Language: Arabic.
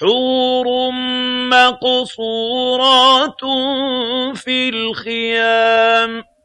حور مقصورات في الخيام.